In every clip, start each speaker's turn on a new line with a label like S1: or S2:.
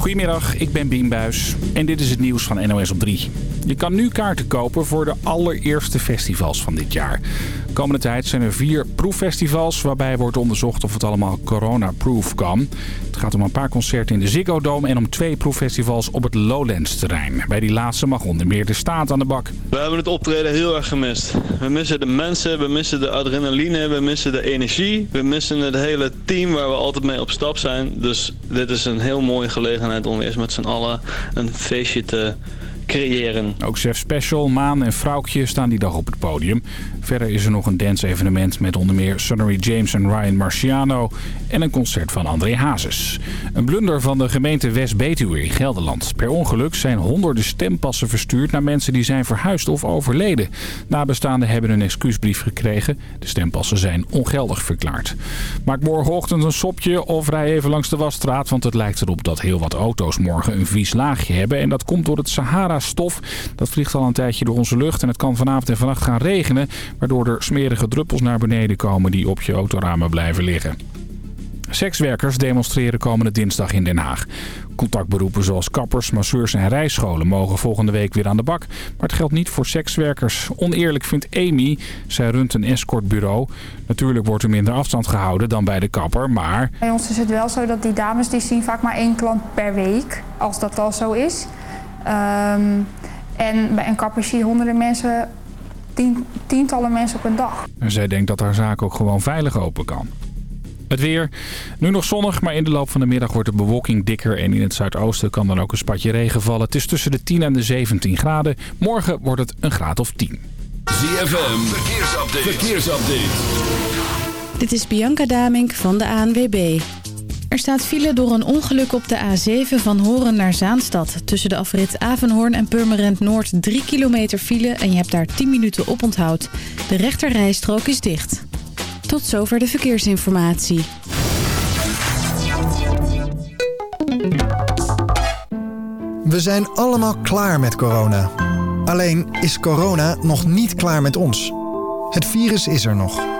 S1: Goedemiddag, ik ben Bien Buis en dit is het nieuws van NOS op 3. Je kan nu kaarten kopen voor de allereerste festivals van dit jaar. Komende tijd zijn er vier proeffestivals waarbij wordt onderzocht of het allemaal corona-proof kan. Het gaat om een paar concerten in de Ziggo Dome en om twee proeffestivals op het Lowlands-terrein. Bij die laatste mag onder meer de staat aan de bak.
S2: We hebben het optreden heel erg gemist. We missen de mensen, we missen de adrenaline, we missen de energie. We missen het hele team waar we altijd mee op stap zijn. Dus dit is een heel mooie gelegenheid om eens met z'n allen een feestje te creëren.
S1: Ook Chef Special, Maan en Vrouwtje staan die dag op het podium. Verder is er nog een dance-evenement met onder meer Sonnery James en Ryan Marciano... en een concert van André Hazes. Een blunder van de gemeente West-Betuwe in Gelderland. Per ongeluk zijn honderden stempassen verstuurd naar mensen die zijn verhuisd of overleden. Nabestaanden hebben een excuusbrief gekregen. De stempassen zijn ongeldig verklaard. Maak morgenochtend een sopje of rij even langs de wasstraat... want het lijkt erop dat heel wat auto's morgen een vies laagje hebben... en dat komt door het Sahara stof. Dat vliegt al een tijdje door onze lucht en het kan vanavond en vannacht gaan regenen... waardoor er smerige druppels naar beneden komen die op je autoramen blijven liggen. Sekswerkers demonstreren komende dinsdag in Den Haag. Contactberoepen zoals kappers, masseurs en rijscholen mogen volgende week weer aan de bak. Maar het geldt niet voor sekswerkers. Oneerlijk vindt Amy. Zij runt een escortbureau. Natuurlijk wordt er minder afstand gehouden dan bij de kapper, maar...
S3: Bij ons is het wel zo dat die dames die zien vaak maar één klant per week. Als dat al zo is. Um, en bij een kapper zie je honderden mensen, tientallen mensen op een dag.
S1: En zij denkt dat haar zaak ook gewoon veilig open kan. Het weer. Nu nog zonnig, maar in de loop van de middag wordt de bewolking dikker. En in het zuidoosten kan dan ook een spatje regen vallen. Het is tussen de 10 en de 17 graden. Morgen wordt het een graad of 10.
S4: ZFM, verkeersupdate. verkeersupdate.
S5: Dit is Bianca Damink van de ANWB. Er staat file door een ongeluk op de A7 van Horen naar Zaanstad. Tussen de afrit Avenhoorn en Purmerend Noord 3 kilometer file en je hebt daar 10 minuten op onthoud. De rechterrijstrook is dicht. Tot zover de verkeersinformatie.
S6: We zijn allemaal klaar met corona. Alleen is corona nog niet klaar met ons. Het virus is er nog.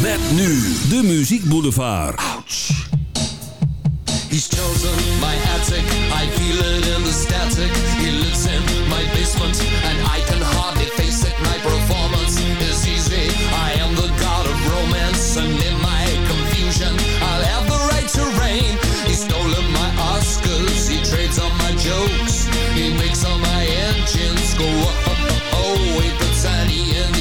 S4: Met nu de Muziek Boulevard. Ouch. He's chosen my attic, I feel it in the static. He lives in my basement and I can hardly face it. My performance is easy. I am the god of romance and in my confusion I'll have the right to reign. He's stolen my Oscars, he trades on my jokes. He makes all my engines go up. Oh, he puts Annie in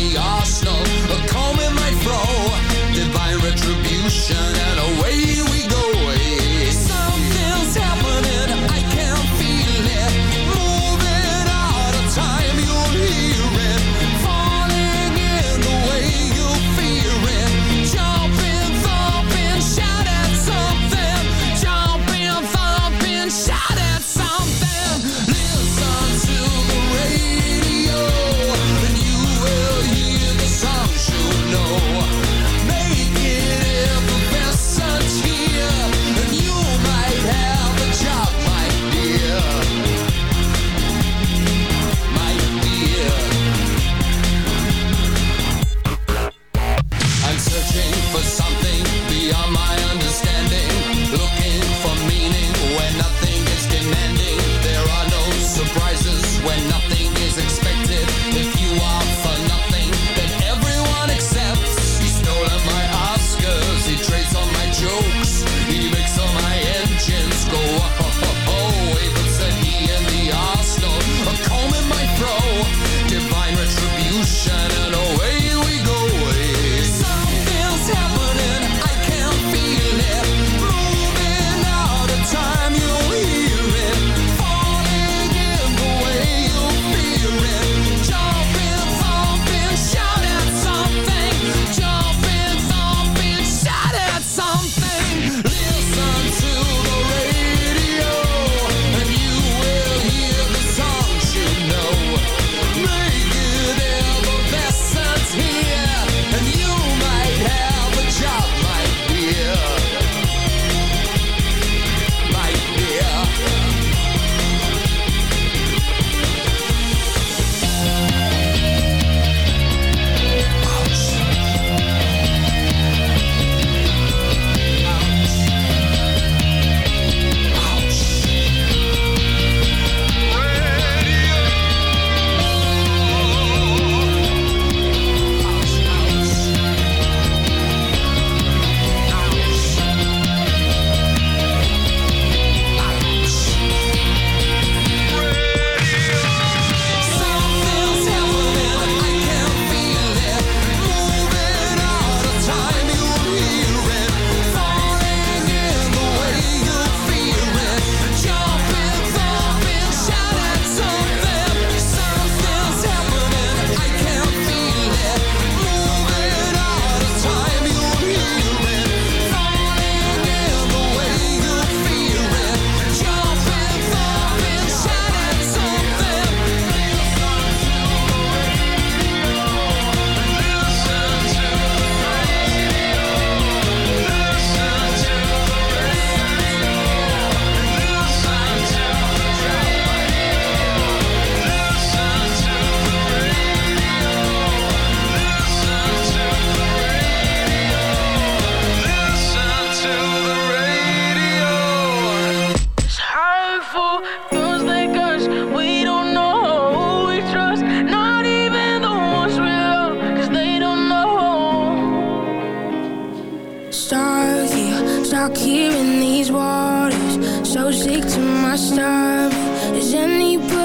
S4: my starving? Is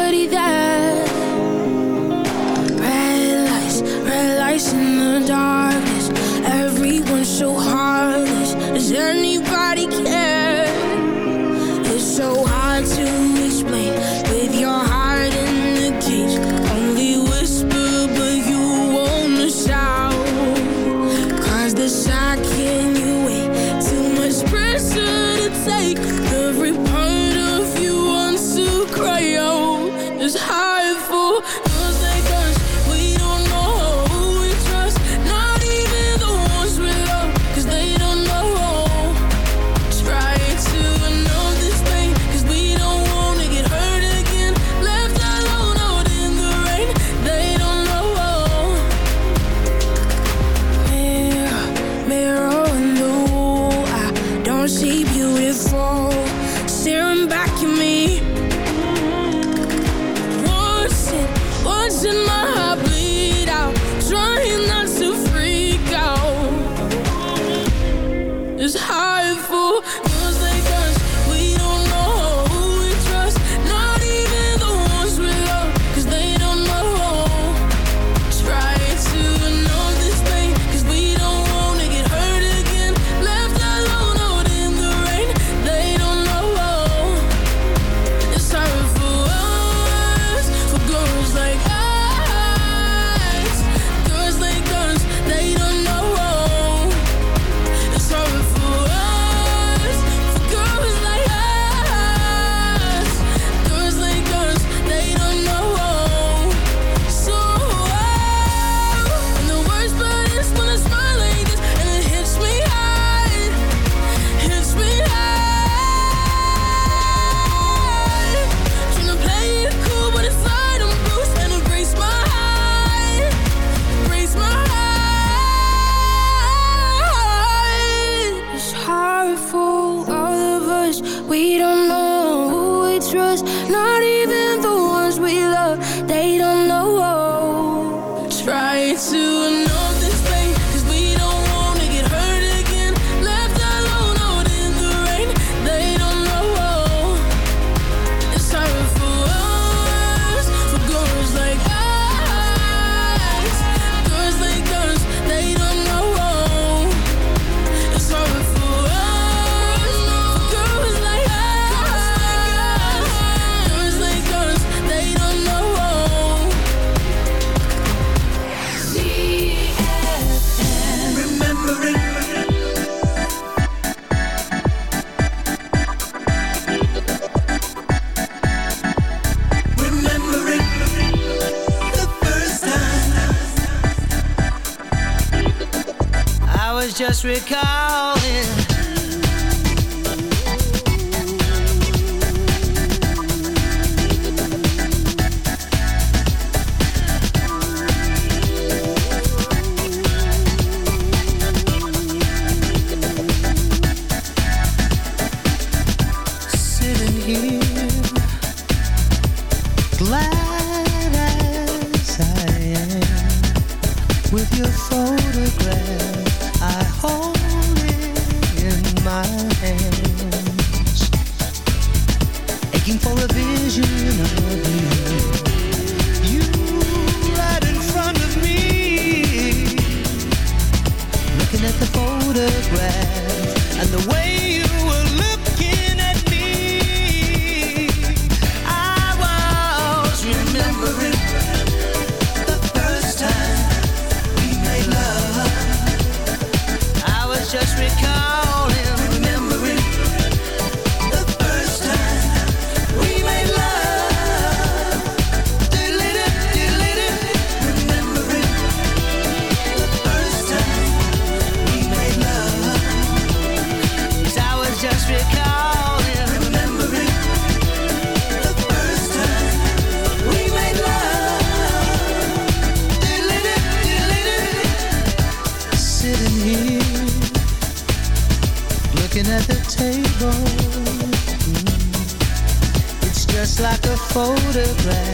S4: Africa. And the way you photograph.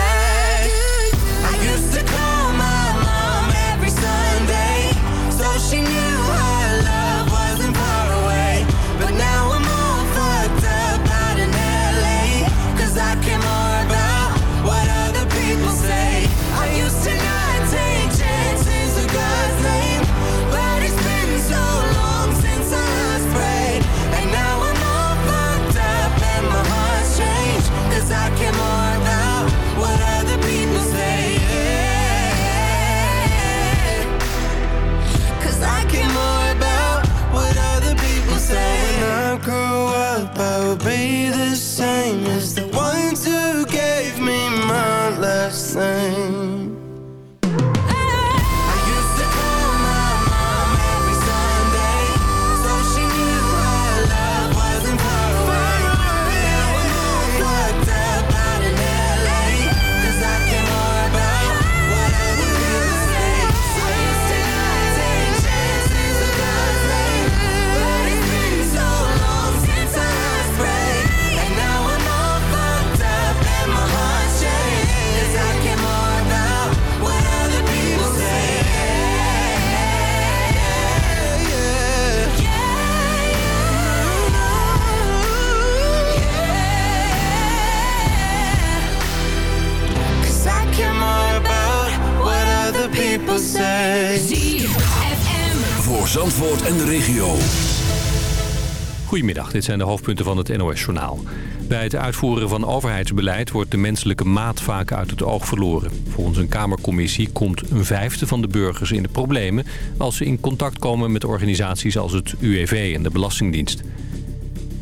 S7: Dit zijn de hoofdpunten van het NOS-journaal. Bij het uitvoeren van overheidsbeleid wordt de menselijke maat vaak uit het oog verloren. Volgens een Kamercommissie komt een vijfde van de burgers in de problemen... als ze in contact komen met organisaties als het UWV en de Belastingdienst.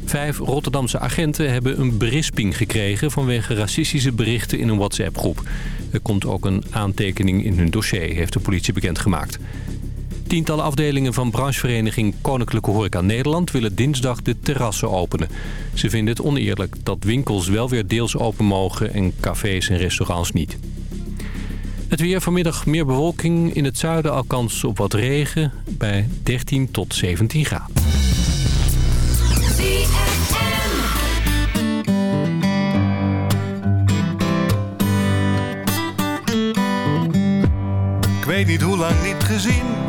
S7: Vijf Rotterdamse agenten hebben een berisping gekregen... vanwege racistische berichten in een WhatsApp-groep. Er komt ook een aantekening in hun dossier, heeft de politie bekendgemaakt. Tientallen afdelingen van branchevereniging Koninklijke Horeca Nederland... willen dinsdag de terrassen openen. Ze vinden het oneerlijk dat winkels wel weer deels open mogen... en cafés en restaurants niet. Het weer vanmiddag meer bewolking. In het zuiden al kans op wat regen bij 13 tot 17 graden.
S8: Ik weet niet hoe lang niet gezien,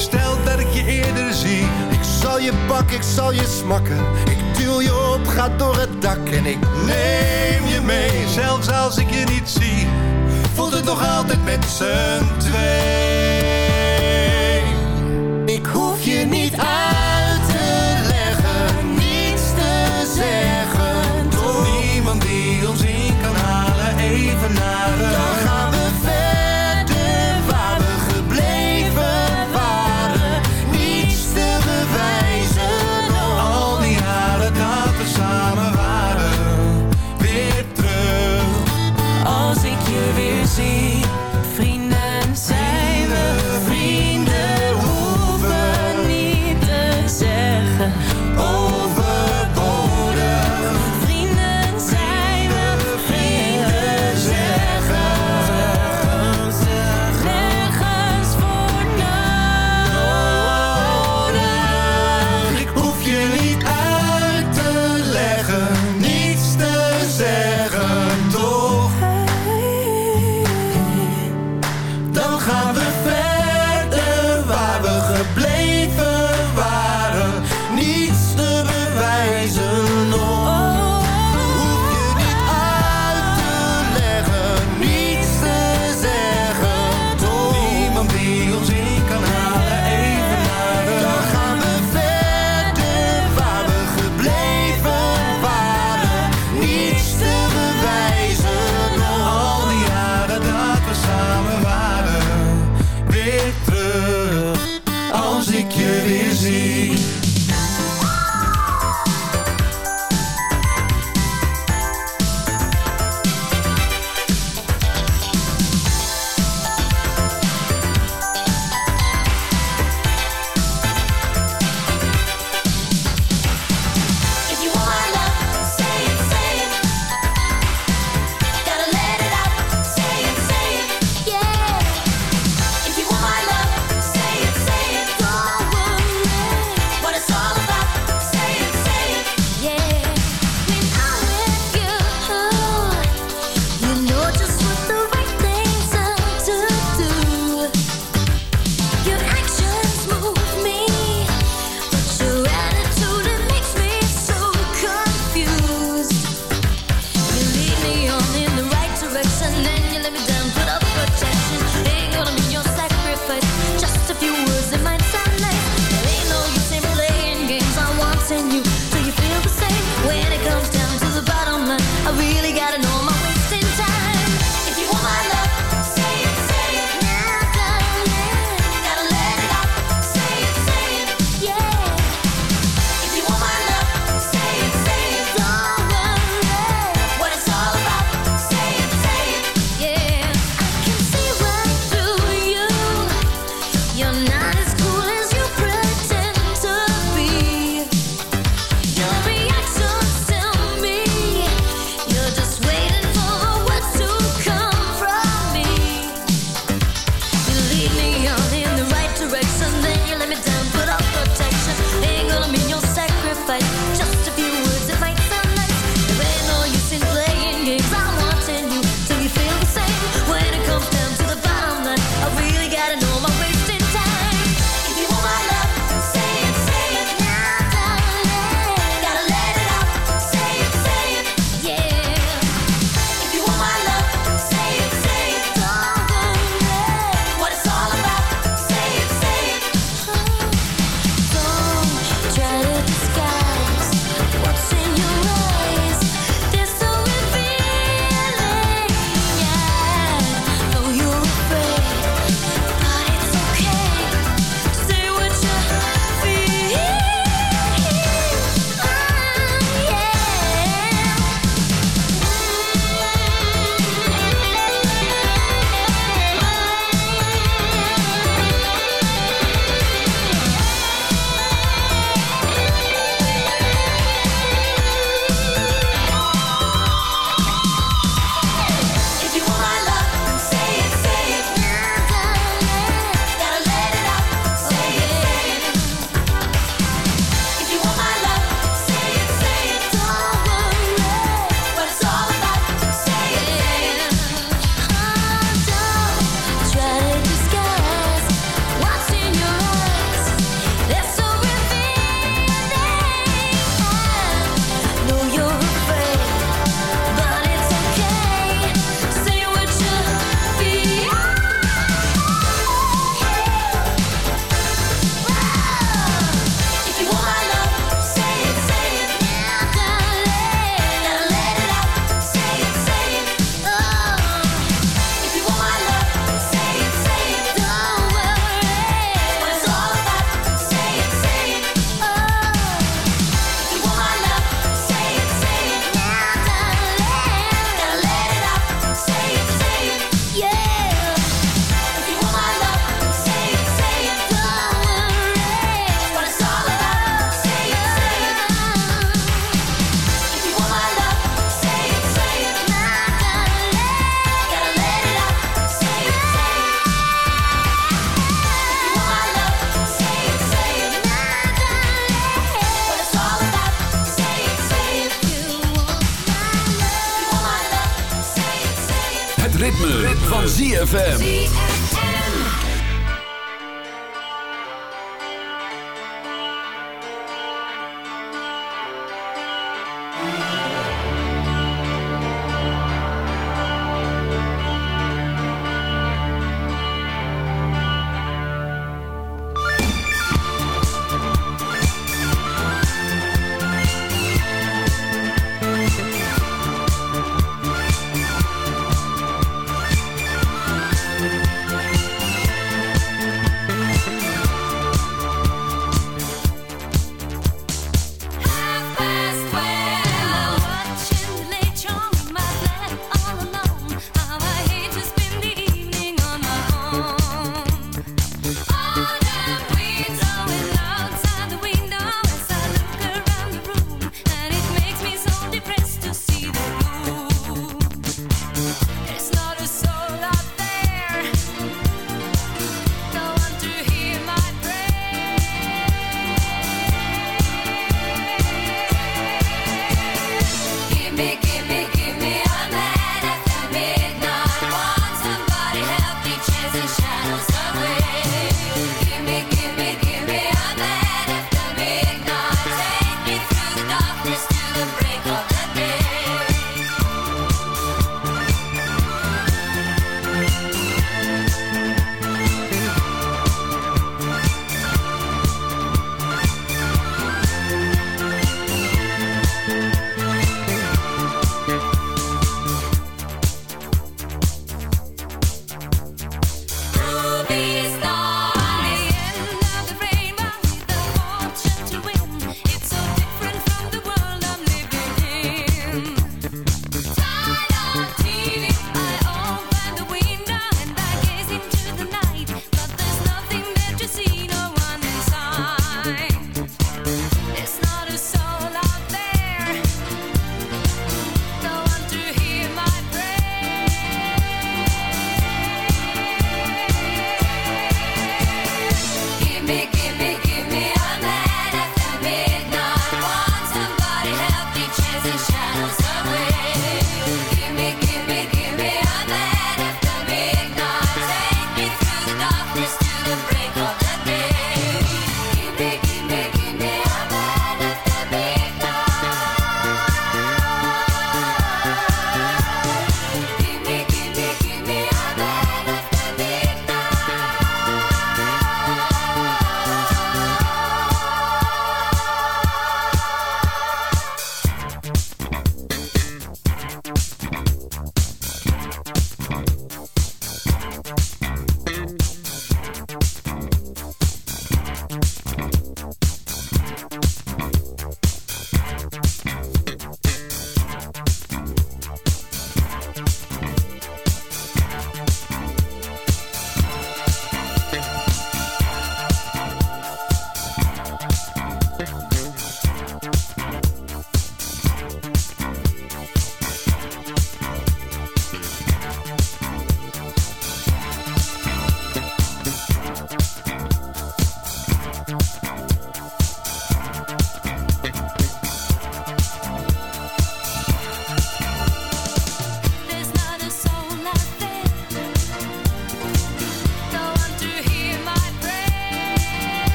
S8: stel dat ik je eerder zie.
S9: Ik zal je pakken, ik zal je smakken. Ik duw je op, ga door het dak en ik
S8: Neem je mee, zelfs als ik je niet zie. Voelt het nog altijd met z'n twee. weer
S10: easy.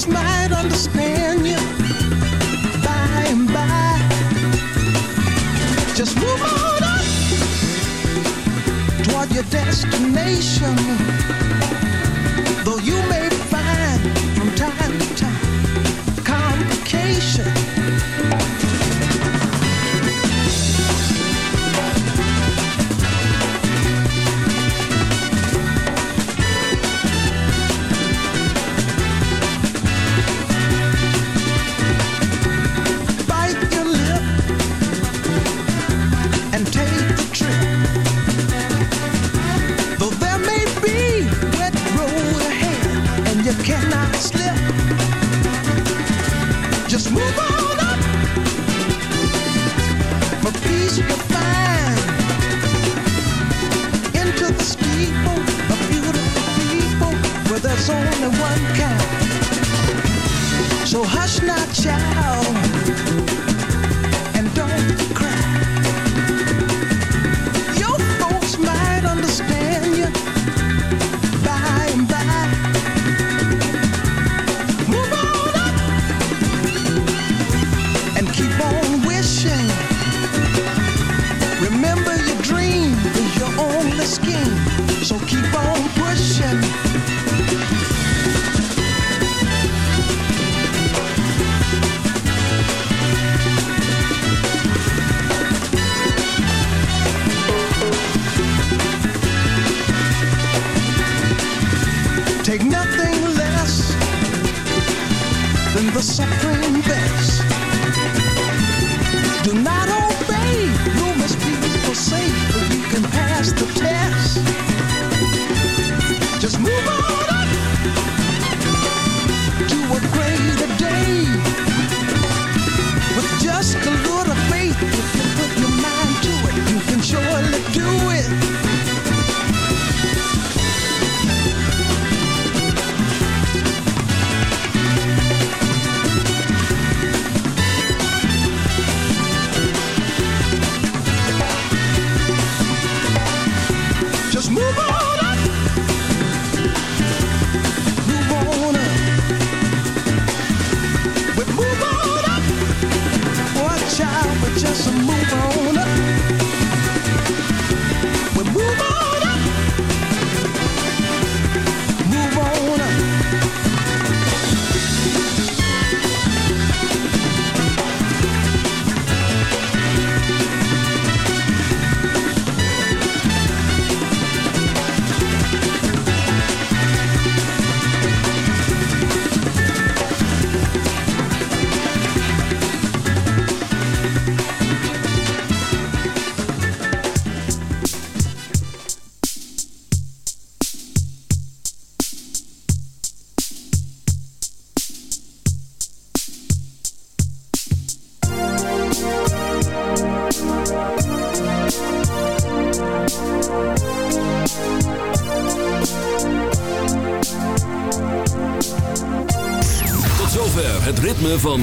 S10: just
S11: might understand you by and by. Just move on up toward your destination. Though you may find from time to time complications.